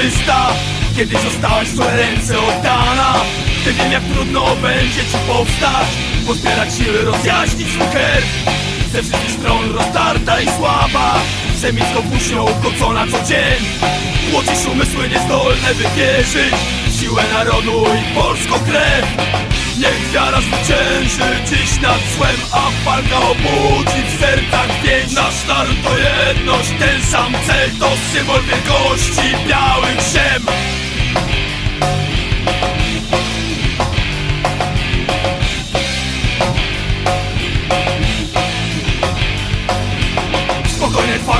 Czysta Kiedy zostałaś w twoje ręce oddana Wtedy wiem jak trudno będzie ci powstać Pozbierać siły, rozjaśnić herb Ze wszystkich stron rozdarta i słaba Semicką puśnią ukocona co dzień. Płocisz umysły niezdolne by wierzyć w Siłę narodu i polską krew. Niech wiara zwycięży dziś nad złem A walka obudzi w sercach więź. Nasz naród to jedność, ten sam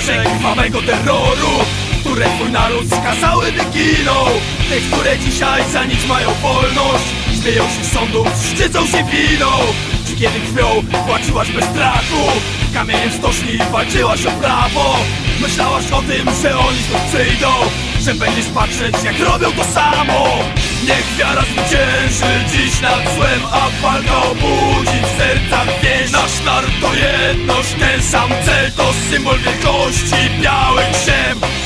Twarze krwawego terroru Które twój naród skazałyby giną Te, które dzisiaj za nic mają wolność Śmieją się sądów, szczycą się winą. Czy kiedy krwią płaciłaś bez strachu. Kamieniem stoczni walczyłaś o prawo. Myślałaś o tym, że oni tu przyjdą Że będziesz patrzeć jak robią to samo. Niech wiara zwycięży dziś nad złem A walka obudzi w sercach więź naród to jedność, ten sam cel To symbol wielkości białych ziem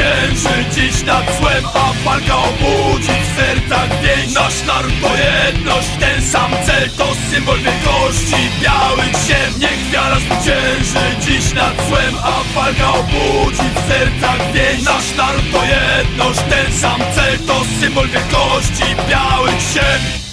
zwycięży dziś nad złem A walka obudzi w sercach więź. Nasz naród to jedność, ten sam cel To symbol wielkości. Białych ziem Niech wiara zwycięży. Dziś nad złem A walka obudzi w sercach więź. Nasz naród to jedność, ten sam cel To symbol wielkości. Białych ziem